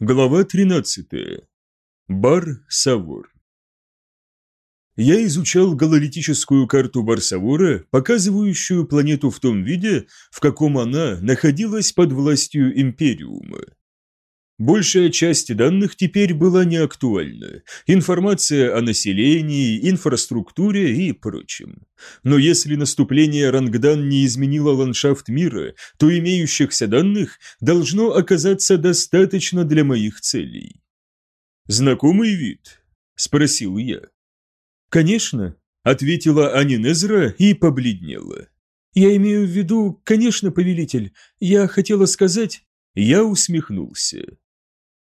Глава 13. Бар Савор. Я изучал гололитическую карту Барсавора, показывающую планету в том виде, в каком она находилась под властью Империума. Большая часть данных теперь была неактуальна. Информация о населении, инфраструктуре и прочем. Но если наступление Рангдан не изменило ландшафт мира, то имеющихся данных должно оказаться достаточно для моих целей. «Знакомый вид?» – спросил я. «Конечно», – ответила Анинезра и побледнела. «Я имею в виду, конечно, повелитель. Я хотела сказать...» Я усмехнулся.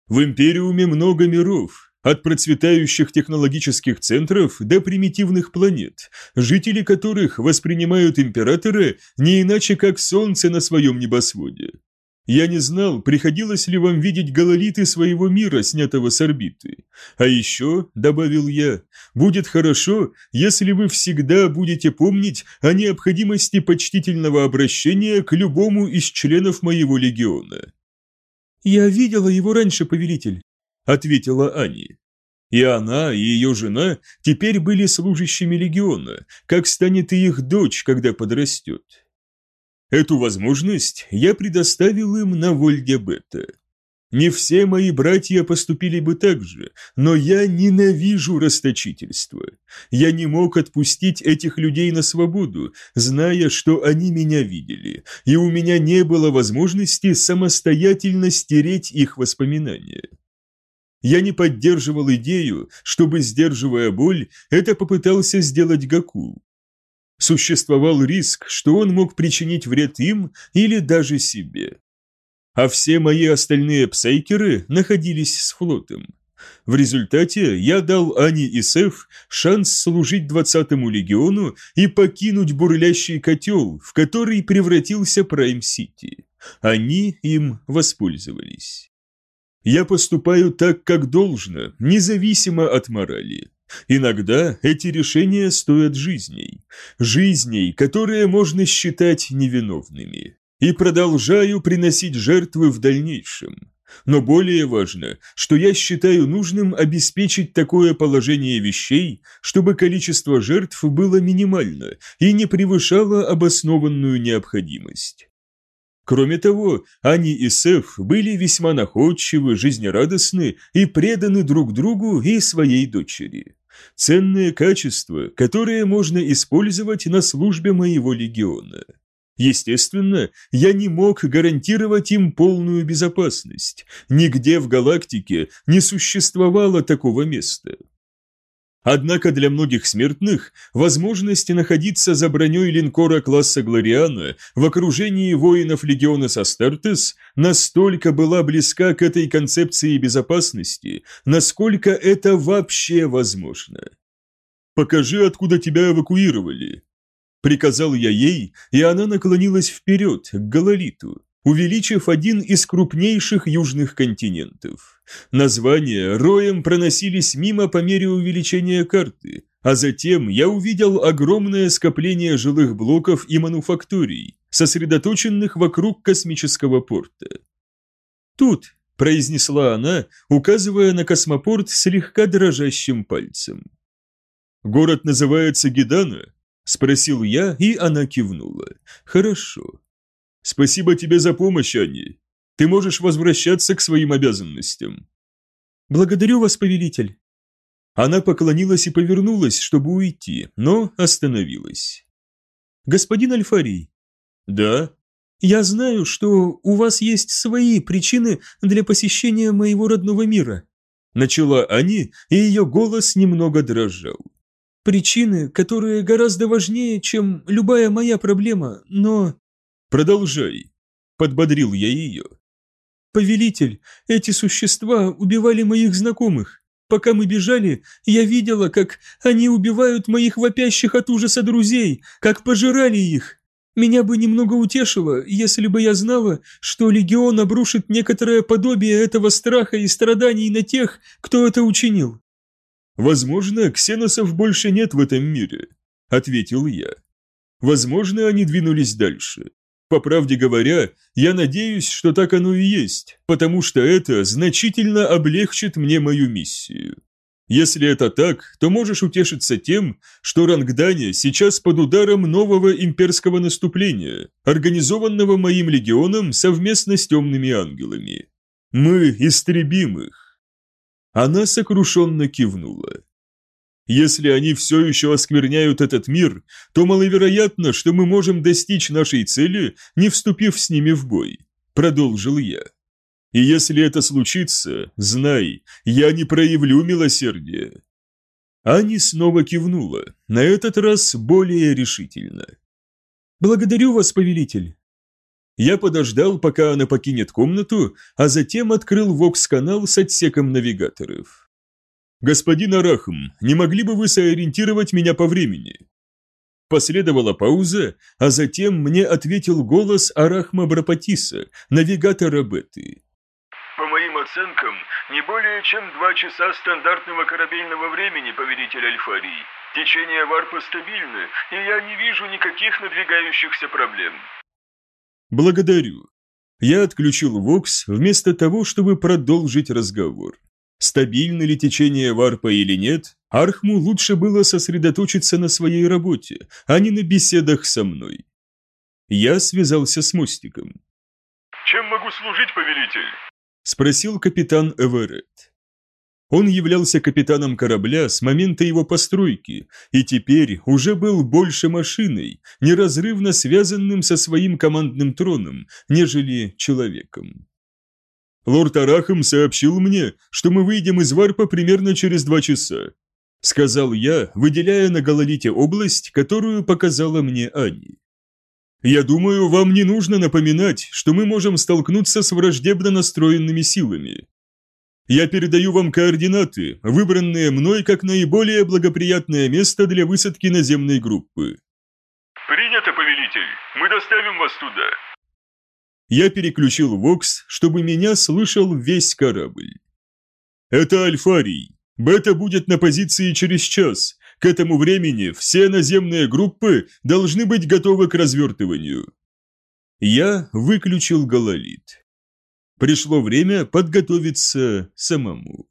В Империуме много миров, от процветающих технологических центров до примитивных планет, жители которых воспринимают Императора не иначе как Солнце на своем небосводе. Я не знал, приходилось ли вам видеть гололиты своего мира, снятого с орбиты. А еще, добавил я, будет хорошо, если вы всегда будете помнить о необходимости почтительного обращения к любому из членов моего легиона. «Я видела его раньше, повелитель», — ответила Ани. И она, и ее жена теперь были служащими легиона, как станет и их дочь, когда подрастет. Эту возможность я предоставил им на Вольде Бета. Не все мои братья поступили бы так же, но я ненавижу расточительство. Я не мог отпустить этих людей на свободу, зная, что они меня видели, и у меня не было возможности самостоятельно стереть их воспоминания. Я не поддерживал идею, чтобы, сдерживая боль, это попытался сделать Гакул. Существовал риск, что он мог причинить вред им или даже себе а все мои остальные псайкеры находились с флотом. В результате я дал Ани и Сеф шанс служить двадцатому легиону и покинуть бурлящий котел, в который превратился Прайм-Сити. Они им воспользовались. Я поступаю так, как должно, независимо от морали. Иногда эти решения стоят жизней. Жизней, которые можно считать невиновными и продолжаю приносить жертвы в дальнейшем. Но более важно, что я считаю нужным обеспечить такое положение вещей, чтобы количество жертв было минимально и не превышало обоснованную необходимость. Кроме того, Ани и Сеф были весьма находчивы, жизнерадостны и преданы друг другу и своей дочери. Ценные качества, которые можно использовать на службе моего легиона. Естественно, я не мог гарантировать им полную безопасность. Нигде в галактике не существовало такого места. Однако для многих смертных возможность находиться за броней линкора класса Глориана в окружении воинов легиона Састартес настолько была близка к этой концепции безопасности, насколько это вообще возможно. «Покажи, откуда тебя эвакуировали», Приказал я ей, и она наклонилась вперед, к Гололиту, увеличив один из крупнейших южных континентов. Названия роем проносились мимо по мере увеличения карты, а затем я увидел огромное скопление жилых блоков и мануфакторий, сосредоточенных вокруг космического порта. «Тут», – произнесла она, указывая на космопорт слегка дрожащим пальцем. «Город называется Гедана?» Спросил я, и она кивнула. Хорошо. Спасибо тебе за помощь, Анни. Ты можешь возвращаться к своим обязанностям. Благодарю вас, повелитель. Она поклонилась и повернулась, чтобы уйти, но остановилась. Господин Альфарий. Да? Я знаю, что у вас есть свои причины для посещения моего родного мира. Начала Ани, и ее голос немного дрожал. Причины, которые гораздо важнее, чем любая моя проблема, но... Продолжай. Подбодрил я ее. Повелитель, эти существа убивали моих знакомых. Пока мы бежали, я видела, как они убивают моих вопящих от ужаса друзей, как пожирали их. Меня бы немного утешило, если бы я знала, что легион обрушит некоторое подобие этого страха и страданий на тех, кто это учинил. «Возможно, ксеносов больше нет в этом мире», — ответил я. «Возможно, они двинулись дальше. По правде говоря, я надеюсь, что так оно и есть, потому что это значительно облегчит мне мою миссию. Если это так, то можешь утешиться тем, что Рангдане сейчас под ударом нового имперского наступления, организованного моим легионом совместно с темными ангелами. Мы истребим их. Она сокрушенно кивнула. Если они все еще оскверняют этот мир, то маловероятно, что мы можем достичь нашей цели, не вступив с ними в бой, продолжил я. И если это случится, знай, я не проявлю милосердия». Ани снова кивнула, на этот раз более решительно. «Благодарю вас, повелитель». Я подождал, пока она покинет комнату, а затем открыл вокс-канал с отсеком навигаторов. «Господин Арахм, не могли бы вы сориентировать меня по времени?» Последовала пауза, а затем мне ответил голос Арахма Брапатиса, навигатора Беты. По моим оценкам, не более чем два часа стандартного корабельного времени, повелитель Альфарий. Течение варпа стабильно, и я не вижу никаких надвигающихся проблем. Благодарю. Я отключил Вокс вместо того, чтобы продолжить разговор. Стабильно ли течение варпа или нет, Архму лучше было сосредоточиться на своей работе, а не на беседах со мной. Я связался с мостиком. «Чем могу служить, повелитель?» спросил капитан Эверетт. Он являлся капитаном корабля с момента его постройки и теперь уже был больше машиной, неразрывно связанным со своим командным троном, нежели человеком. «Лорд Арахам сообщил мне, что мы выйдем из варпа примерно через два часа», сказал я, выделяя на гололите область, которую показала мне Ани. Я думаю, вам не нужно напоминать, что мы можем столкнуться с враждебно настроенными силами. Я передаю вам координаты, выбранные мной как наиболее благоприятное место для высадки наземной группы. Принято, повелитель. Мы доставим вас туда. Я переключил Вокс, чтобы меня слышал весь корабль. Это Альфарий. Бета будет на позиции через час, к этому времени все наземные группы должны быть готовы к развертыванию. Я выключил гололит. Пришло время подготовиться самому.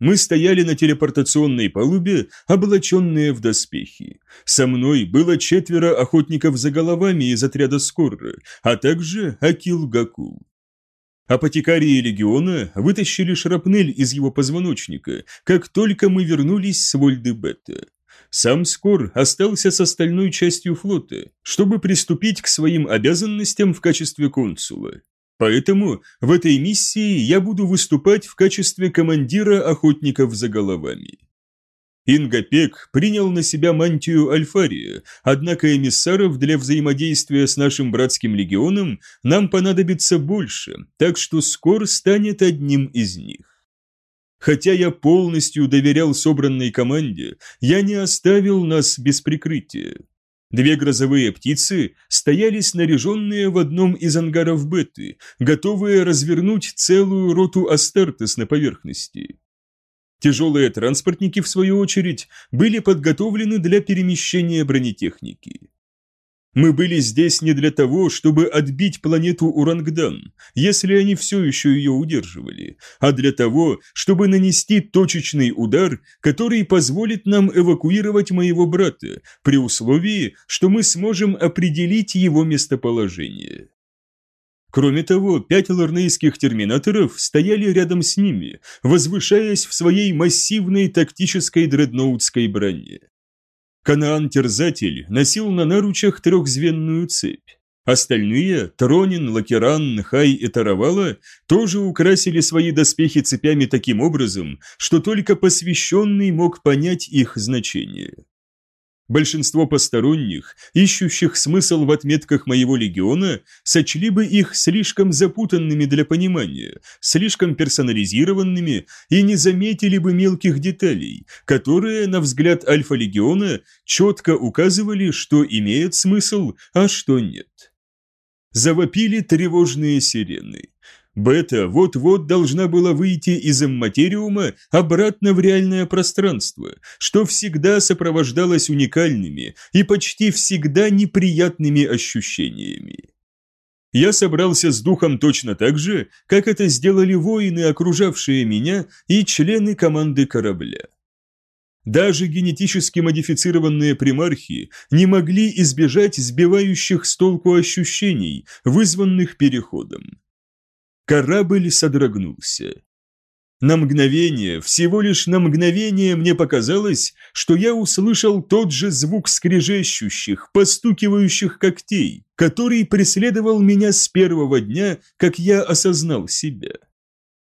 Мы стояли на телепортационной палубе, облаченные в доспехи. Со мной было четверо охотников за головами из отряда Скорры, а также Акил Гакул. Апотекарии легиона вытащили шрапнель из его позвоночника, как только мы вернулись с Вольды-Бета. Сам Скор остался с остальной частью флота, чтобы приступить к своим обязанностям в качестве консула. Поэтому в этой миссии я буду выступать в качестве командира охотников за головами. Ингопек принял на себя мантию Альфария, однако эмиссаров для взаимодействия с нашим братским легионом нам понадобится больше, так что скоро станет одним из них. Хотя я полностью доверял собранной команде, я не оставил нас без прикрытия. Две грозовые птицы стояли снаряженные в одном из ангаров Беты, готовые развернуть целую роту Астартес на поверхности. Тяжелые транспортники, в свою очередь, были подготовлены для перемещения бронетехники. Мы были здесь не для того, чтобы отбить планету Урангдан, если они все еще ее удерживали, а для того, чтобы нанести точечный удар, который позволит нам эвакуировать моего брата, при условии, что мы сможем определить его местоположение. Кроме того, пять лорнейских терминаторов стояли рядом с ними, возвышаясь в своей массивной тактической дредноутской броне. Канаан-терзатель носил на наручах трехзвенную цепь. Остальные, Тронин, Лакеран, Хай и Таравала, тоже украсили свои доспехи цепями таким образом, что только посвященный мог понять их значение. Большинство посторонних, ищущих смысл в отметках моего легиона, сочли бы их слишком запутанными для понимания, слишком персонализированными и не заметили бы мелких деталей, которые, на взгляд Альфа-легиона, четко указывали, что имеет смысл, а что нет. Завопили тревожные сирены. Бета вот-вот должна была выйти из эмматериума обратно в реальное пространство, что всегда сопровождалось уникальными и почти всегда неприятными ощущениями. Я собрался с духом точно так же, как это сделали воины, окружавшие меня, и члены команды корабля. Даже генетически модифицированные примархи не могли избежать сбивающих с толку ощущений, вызванных переходом. Корабль содрогнулся. На мгновение, всего лишь на мгновение мне показалось, что я услышал тот же звук скрежещущих, постукивающих когтей, который преследовал меня с первого дня, как я осознал себя.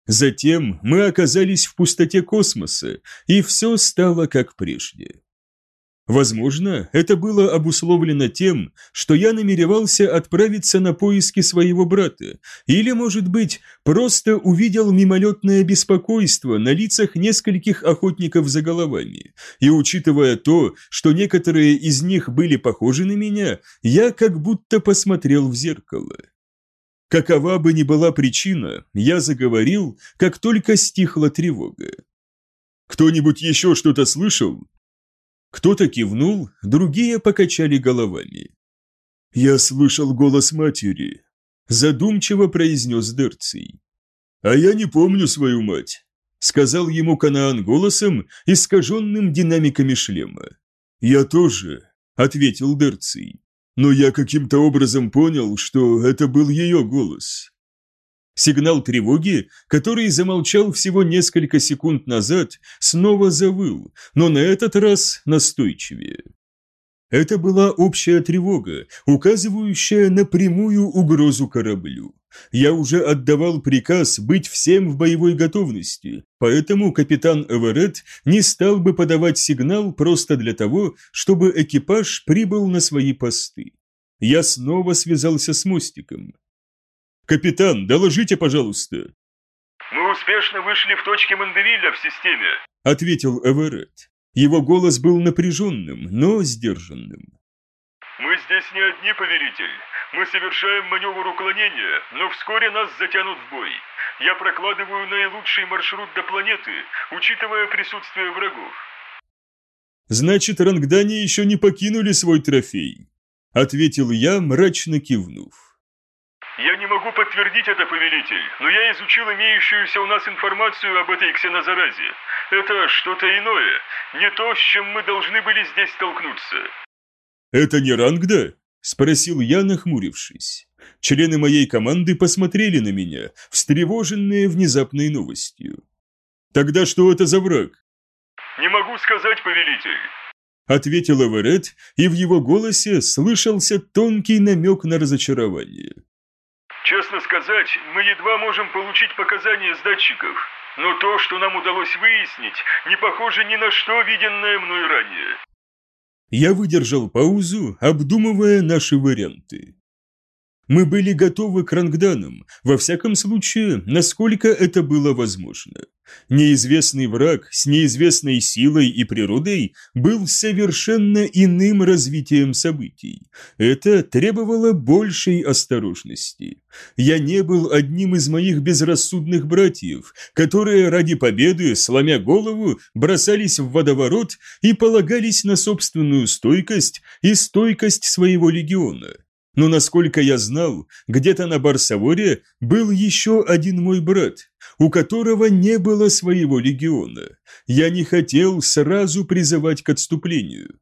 Затем мы оказались в пустоте космоса, и все стало как прежде. Возможно, это было обусловлено тем, что я намеревался отправиться на поиски своего брата, или, может быть, просто увидел мимолетное беспокойство на лицах нескольких охотников за головами, и, учитывая то, что некоторые из них были похожи на меня, я как будто посмотрел в зеркало. Какова бы ни была причина, я заговорил, как только стихла тревога. «Кто-нибудь еще что-то слышал?» Кто-то кивнул, другие покачали головами. «Я слышал голос матери», – задумчиво произнес Дерций. «А я не помню свою мать», – сказал ему Канаан голосом, искаженным динамиками шлема. «Я тоже», – ответил Дерций. «Но я каким-то образом понял, что это был ее голос. Сигнал тревоги, который замолчал всего несколько секунд назад, снова завыл, но на этот раз настойчивее. Это была общая тревога, указывающая на прямую угрозу кораблю. Я уже отдавал приказ быть всем в боевой готовности, поэтому капитан Эверетт не стал бы подавать сигнал просто для того, чтобы экипаж прибыл на свои посты. Я снова связался с мостиком. «Капитан, доложите, пожалуйста». «Мы успешно вышли в точке Мандевилля в системе», — ответил Эверетт. Его голос был напряженным, но сдержанным. «Мы здесь не одни, повелитель. Мы совершаем маневр уклонения, но вскоре нас затянут в бой. Я прокладываю наилучший маршрут до планеты, учитывая присутствие врагов». «Значит, рангдане еще не покинули свой трофей», — ответил я, мрачно кивнув. Я не могу подтвердить это, повелитель, но я изучил имеющуюся у нас информацию об этой ксенозаразе. Это что-то иное, не то, с чем мы должны были здесь столкнуться. Это не Рангда? Спросил я, нахмурившись. Члены моей команды посмотрели на меня, встревоженные внезапной новостью. Тогда что это за враг? Не могу сказать, повелитель. Ответил Эверетт, и в его голосе слышался тонкий намек на разочарование. Честно сказать, мы едва можем получить показания с датчиков. Но то, что нам удалось выяснить, не похоже ни на что, виденное мной ранее. Я выдержал паузу, обдумывая наши варианты. Мы были готовы к рангданам, во всяком случае, насколько это было возможно. Неизвестный враг с неизвестной силой и природой был совершенно иным развитием событий. Это требовало большей осторожности. Я не был одним из моих безрассудных братьев, которые ради победы, сломя голову, бросались в водоворот и полагались на собственную стойкость и стойкость своего легиона. Но насколько я знал, где-то на Барсаворе был еще один мой брат, у которого не было своего легиона. Я не хотел сразу призывать к отступлению.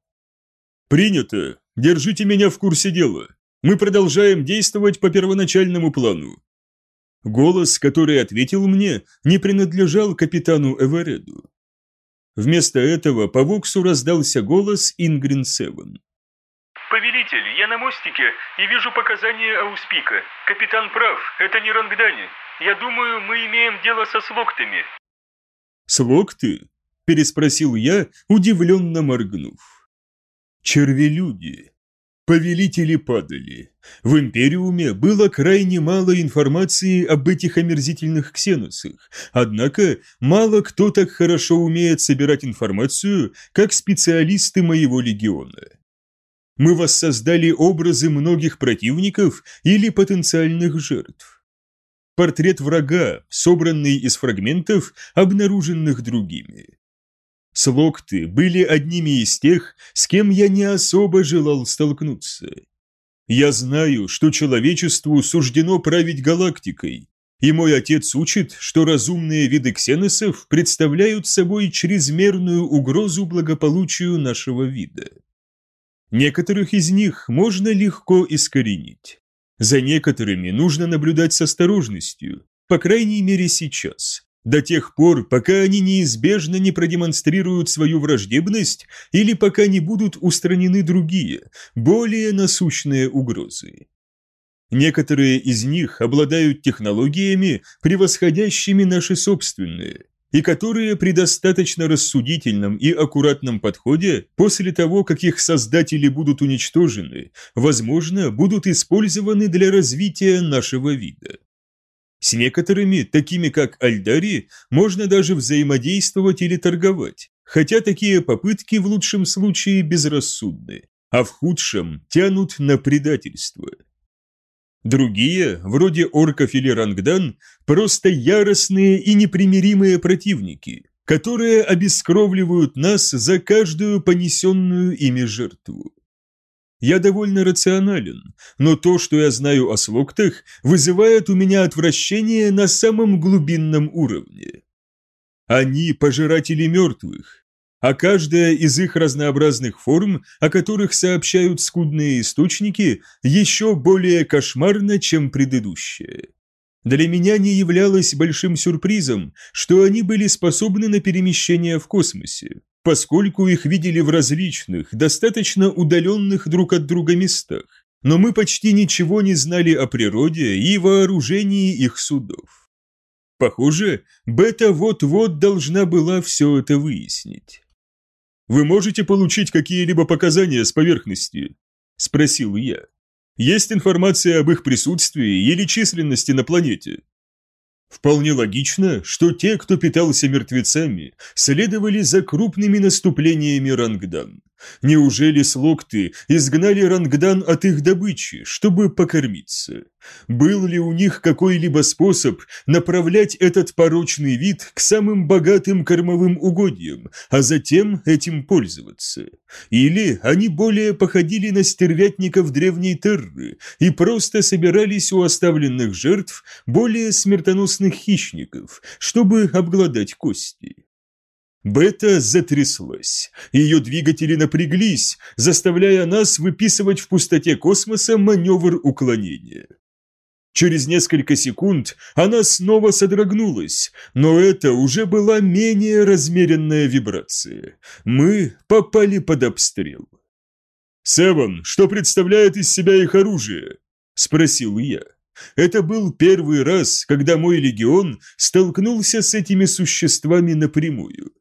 «Принято. Держите меня в курсе дела. Мы продолжаем действовать по первоначальному плану». Голос, который ответил мне, не принадлежал капитану Эвереду. Вместо этого по Воксу раздался голос Ингрин Севен. «Повелитель, я на мостике и вижу показания Ауспика. Капитан прав, это не Рангдани. Я думаю, мы имеем дело со слоктами». «Слокты?» – переспросил я, удивленно моргнув. «Червелюди. Повелители падали. В Империуме было крайне мало информации об этих омерзительных ксеносах, однако мало кто так хорошо умеет собирать информацию, как специалисты моего легиона» мы воссоздали образы многих противников или потенциальных жертв. портрет врага, собранный из фрагментов, обнаруженных другими. Слокты были одними из тех, с кем я не особо желал столкнуться. Я знаю, что человечеству суждено править галактикой, и мой отец учит, что разумные виды ксеносов представляют собой чрезмерную угрозу благополучию нашего вида. Некоторых из них можно легко искоренить. За некоторыми нужно наблюдать с осторожностью, по крайней мере сейчас, до тех пор, пока они неизбежно не продемонстрируют свою враждебность или пока не будут устранены другие, более насущные угрозы. Некоторые из них обладают технологиями, превосходящими наши собственные, и которые при достаточно рассудительном и аккуратном подходе, после того, как их создатели будут уничтожены, возможно, будут использованы для развития нашего вида. С некоторыми, такими как Альдари, можно даже взаимодействовать или торговать, хотя такие попытки в лучшем случае безрассудны, а в худшем тянут на предательство. Другие, вроде орков или рангдан, просто яростные и непримиримые противники, которые обескровливают нас за каждую понесенную ими жертву. Я довольно рационален, но то, что я знаю о слоктах, вызывает у меня отвращение на самом глубинном уровне. Они пожиратели мертвых, а каждая из их разнообразных форм, о которых сообщают скудные источники, еще более кошмарна, чем предыдущая. Для меня не являлось большим сюрпризом, что они были способны на перемещение в космосе поскольку их видели в различных, достаточно удаленных друг от друга местах, но мы почти ничего не знали о природе и вооружении их судов. Похоже, Бета вот-вот должна была все это выяснить. «Вы можете получить какие-либо показания с поверхности?» – спросил я. «Есть информация об их присутствии или численности на планете?» Вполне логично, что те, кто питался мертвецами, следовали за крупными наступлениями Рангдан. Неужели слокты изгнали Рангдан от их добычи, чтобы покормиться? Был ли у них какой-либо способ направлять этот порочный вид к самым богатым кормовым угодьям, а затем этим пользоваться? Или они более походили на стервятников древней Терры и просто собирались у оставленных жертв более смертоносных хищников, чтобы обглодать кости? Бета затряслась. Ее двигатели напряглись, заставляя нас выписывать в пустоте космоса маневр уклонения. Через несколько секунд она снова содрогнулась, но это уже была менее размеренная вибрация. Мы попали под обстрел. «Севен, что представляет из себя их оружие?» – спросил я. Это был первый раз, когда мой легион столкнулся с этими существами напрямую.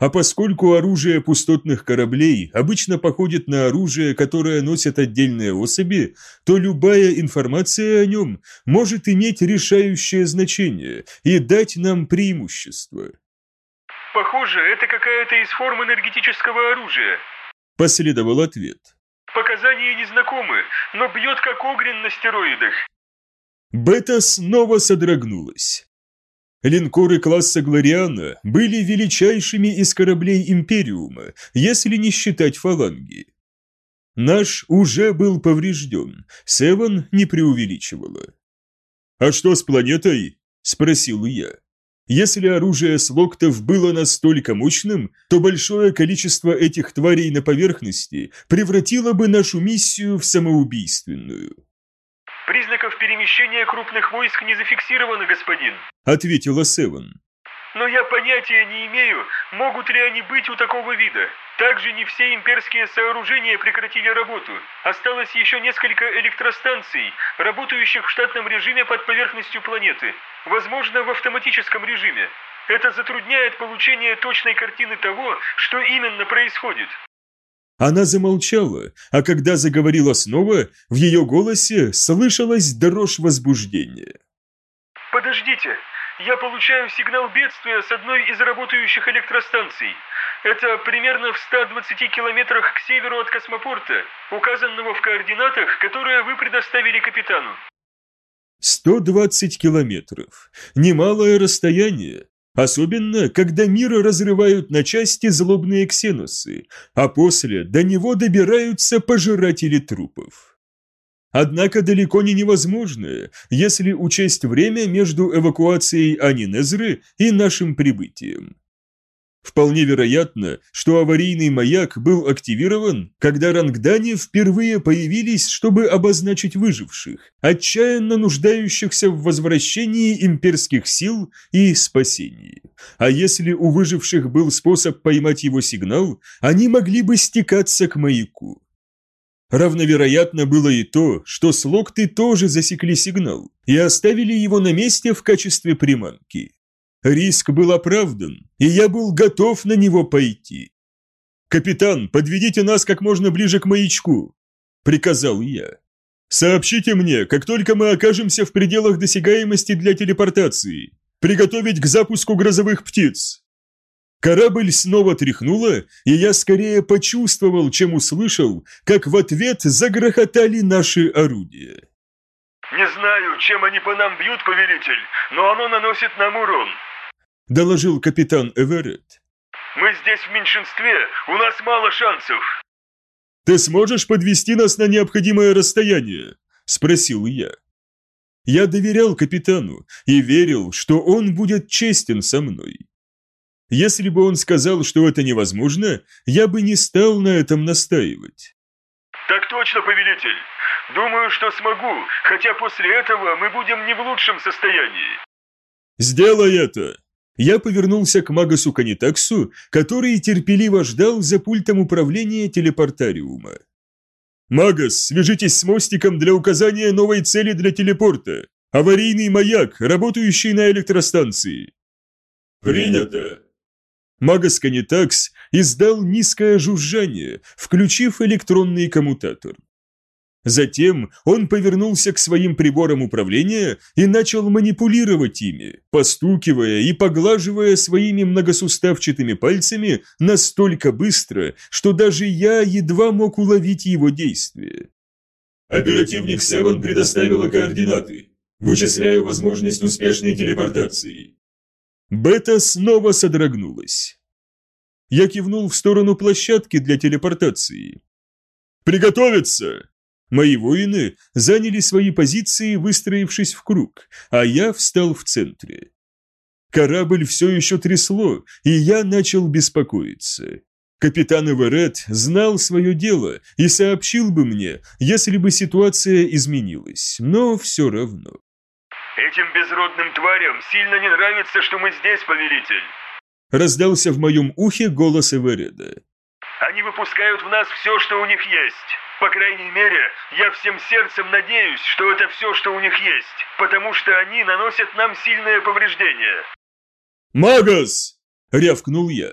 А поскольку оружие пустотных кораблей обычно походит на оружие, которое носят отдельные особи, то любая информация о нем может иметь решающее значение и дать нам преимущество. «Похоже, это какая-то из форм энергетического оружия», – последовал ответ. «Показания незнакомы, но бьет как огрен на стероидах». Бета снова содрогнулась. Линкоры класса Глориана были величайшими из кораблей Империума, если не считать фаланги. Наш уже был поврежден, Севен не преувеличивала. «А что с планетой?» – спросил я. Если оружие слоктов было настолько мощным, то большое количество этих тварей на поверхности превратило бы нашу миссию в самоубийственную. «Признаков перемещения крупных войск не зафиксировано, господин», — ответила Севен. «Но я понятия не имею, могут ли они быть у такого вида. Также не все имперские сооружения прекратили работу. Осталось еще несколько электростанций, работающих в штатном режиме под поверхностью планеты. Возможно, в автоматическом режиме. Это затрудняет получение точной картины того, что именно происходит. Она замолчала, а когда заговорила снова, в ее голосе слышалась дрожь возбуждения. «Подождите, я получаю сигнал бедствия с одной из работающих электростанций. Это примерно в 120 километрах к северу от космопорта, указанного в координатах, которые вы предоставили капитану». 120 километров. Немалое расстояние. Особенно, когда мир разрывают на части злобные ксеносы, а после до него добираются пожиратели трупов. Однако далеко не невозможное, если учесть время между эвакуацией Анинезры и нашим прибытием. Вполне вероятно, что аварийный маяк был активирован, когда рангдане впервые появились, чтобы обозначить выживших, отчаянно нуждающихся в возвращении имперских сил и спасении. А если у выживших был способ поймать его сигнал, они могли бы стекаться к маяку. Равновероятно было и то, что слокты тоже засекли сигнал и оставили его на месте в качестве приманки. Риск был оправдан, и я был готов на него пойти. «Капитан, подведите нас как можно ближе к маячку», – приказал я. «Сообщите мне, как только мы окажемся в пределах досягаемости для телепортации. Приготовить к запуску грозовых птиц». Корабль снова тряхнуло, и я скорее почувствовал, чем услышал, как в ответ загрохотали наши орудия. «Не знаю, чем они по нам бьют, повелитель, но оно наносит нам урон», – доложил капитан Эверетт. «Мы здесь в меньшинстве, у нас мало шансов». «Ты сможешь подвести нас на необходимое расстояние?» – спросил я. Я доверял капитану и верил, что он будет честен со мной. Если бы он сказал, что это невозможно, я бы не стал на этом настаивать. «Так точно, повелитель. Думаю, что смогу, хотя после этого мы будем не в лучшем состоянии». «Сделай это!» Я повернулся к Магасу Канитаксу, который терпеливо ждал за пультом управления телепортариума. «Магас, свяжитесь с мостиком для указания новой цели для телепорта. Аварийный маяк, работающий на электростанции». «Принято!» Магас Канитакс издал низкое жужжание, включив электронный коммутатор. Затем он повернулся к своим приборам управления и начал манипулировать ими, постукивая и поглаживая своими многосуставчатыми пальцами настолько быстро, что даже я едва мог уловить его действия. «Оперативник Севан предоставила координаты. Вычисляю возможность успешной телепортации». Бета снова содрогнулась. Я кивнул в сторону площадки для телепортации. «Приготовиться!» Мои воины заняли свои позиции, выстроившись в круг, а я встал в центре. Корабль все еще трясло, и я начал беспокоиться. Капитан Эверетт знал свое дело и сообщил бы мне, если бы ситуация изменилась, но все равно. «Этим безродным тварям сильно не нравится, что мы здесь, повелитель!» Раздался в моем ухе голос Эвереда. «Они выпускают в нас все, что у них есть!» По крайней мере, я всем сердцем надеюсь, что это все, что у них есть, потому что они наносят нам сильное повреждение. «Магас!» – рявкнул я.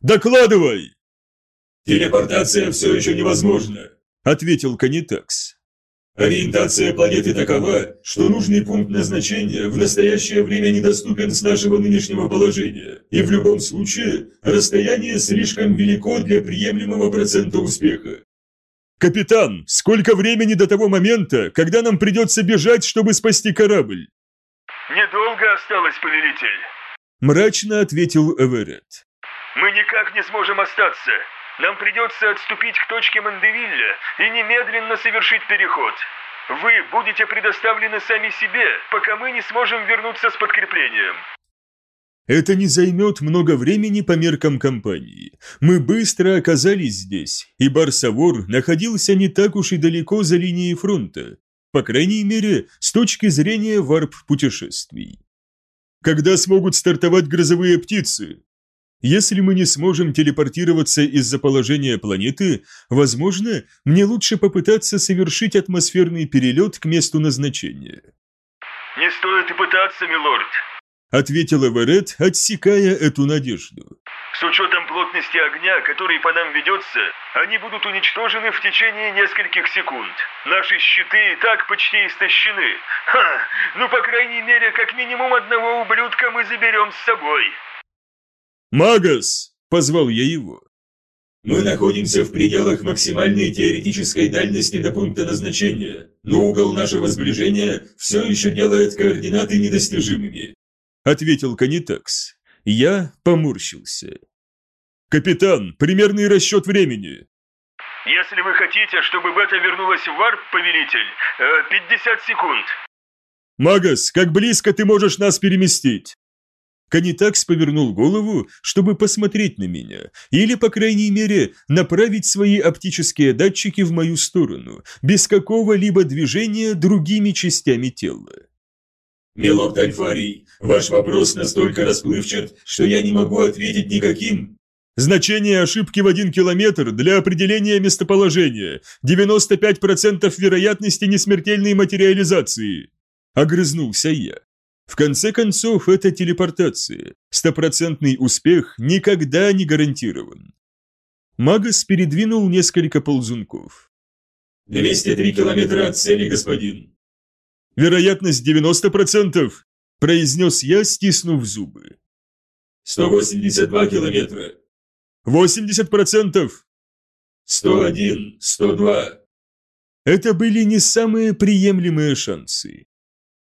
«Докладывай!» «Телепортация все еще невозможна», – ответил Канитакс. «Ориентация планеты такова, что нужный пункт назначения в настоящее время недоступен с нашего нынешнего положения, и в любом случае расстояние слишком велико для приемлемого процента успеха. «Капитан, сколько времени до того момента, когда нам придется бежать, чтобы спасти корабль?» «Недолго осталось, повелитель», – мрачно ответил Эверетт. «Мы никак не сможем остаться. Нам придется отступить к точке Мандевилля и немедленно совершить переход. Вы будете предоставлены сами себе, пока мы не сможем вернуться с подкреплением». Это не займет много времени по меркам компании. Мы быстро оказались здесь, и Барсавор находился не так уж и далеко за линией фронта, по крайней мере, с точки зрения варп-путешествий. Когда смогут стартовать грозовые птицы? Если мы не сможем телепортироваться из-за положения планеты, возможно, мне лучше попытаться совершить атмосферный перелет к месту назначения. «Не стоит и пытаться, милорд», ответил Эверетт, отсекая эту надежду. С учетом плотности огня, который по нам ведется, они будут уничтожены в течение нескольких секунд. Наши щиты и так почти истощены. Ха! Ну, по крайней мере, как минимум одного ублюдка мы заберем с собой. «Магас!» – позвал я его. Мы находимся в пределах максимальной теоретической дальности до пункта назначения, но угол нашего сближения все еще делает координаты недостижимыми», — ответил Канитакс. Я поморщился. «Капитан, примерный расчет времени!» «Если вы хотите, чтобы бета вернулась в варп, повелитель, э, 50 секунд!» «Магас, как близко ты можешь нас переместить?» Канитакс повернул голову, чтобы посмотреть на меня, или, по крайней мере, направить свои оптические датчики в мою сторону, без какого-либо движения другими частями тела. «Милорд Альфарий, ваш вопрос настолько расплывчат, что я не могу ответить никаким...» Значение ошибки в один километр для определения местоположения. 95% вероятности несмертельной материализации. Огрызнулся я. В конце концов, это телепортация. Стопроцентный успех никогда не гарантирован. Магас передвинул несколько ползунков. «203 километра от цели, господин». «Вероятность 90%, произнес я, стиснув зубы. «182 километра». «80%!» «101, 102». Это были не самые приемлемые шансы.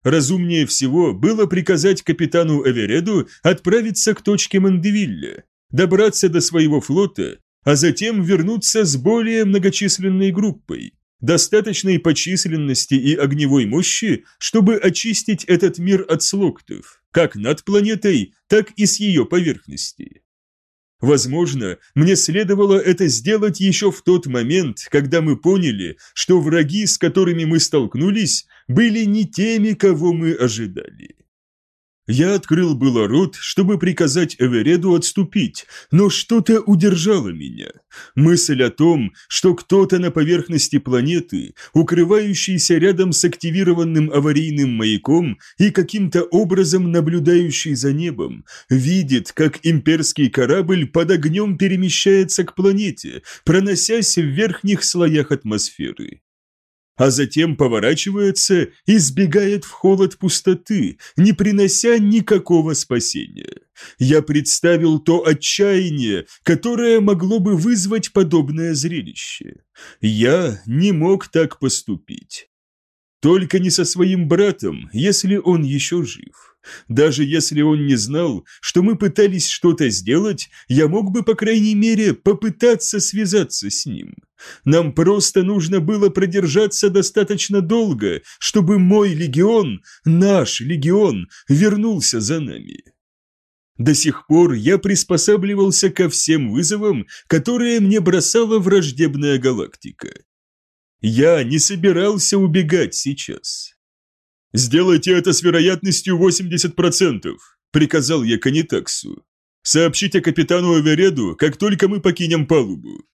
Разумнее всего было приказать капитану Эвереду отправиться к точке Мандевилля, добраться до своего флота, а затем вернуться с более многочисленной группой, достаточной по численности и огневой мощи, чтобы очистить этот мир от слоктов, как над планетой, так и с ее поверхности. Возможно, мне следовало это сделать еще в тот момент, когда мы поняли, что враги, с которыми мы столкнулись, были не теми, кого мы ожидали. Я открыл было рот, чтобы приказать Эвереду отступить, но что-то удержало меня. Мысль о том, что кто-то на поверхности планеты, укрывающийся рядом с активированным аварийным маяком и каким-то образом наблюдающий за небом, видит, как имперский корабль под огнем перемещается к планете, проносясь в верхних слоях атмосферы а затем поворачивается и сбегает в холод пустоты, не принося никакого спасения. Я представил то отчаяние, которое могло бы вызвать подобное зрелище. Я не мог так поступить. Только не со своим братом, если он еще жив. Даже если он не знал, что мы пытались что-то сделать, я мог бы, по крайней мере, попытаться связаться с ним. Нам просто нужно было продержаться достаточно долго, чтобы мой легион, наш легион, вернулся за нами. До сих пор я приспосабливался ко всем вызовам, которые мне бросала враждебная галактика. Я не собирался убегать сейчас. «Сделайте это с вероятностью 80%, – приказал я Канитаксу. «Сообщите капитану Эвереду, как только мы покинем палубу».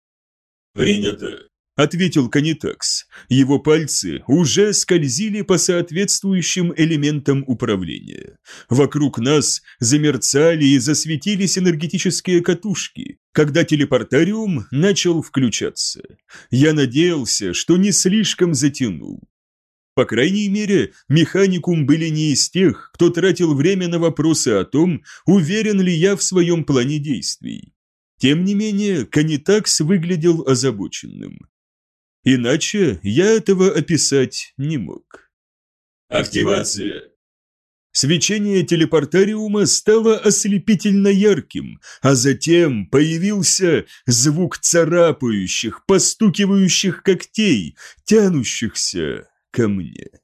«Принято», – ответил Канитакс. Его пальцы уже скользили по соответствующим элементам управления. Вокруг нас замерцали и засветились энергетические катушки, когда телепортариум начал включаться. Я надеялся, что не слишком затянул. По крайней мере, механикум были не из тех, кто тратил время на вопросы о том, уверен ли я в своем плане действий. Тем не менее, Канитакс выглядел озабоченным. Иначе я этого описать не мог. Активация. Свечение телепортариума стало ослепительно ярким, а затем появился звук царапающих, постукивающих когтей, тянущихся ко мне.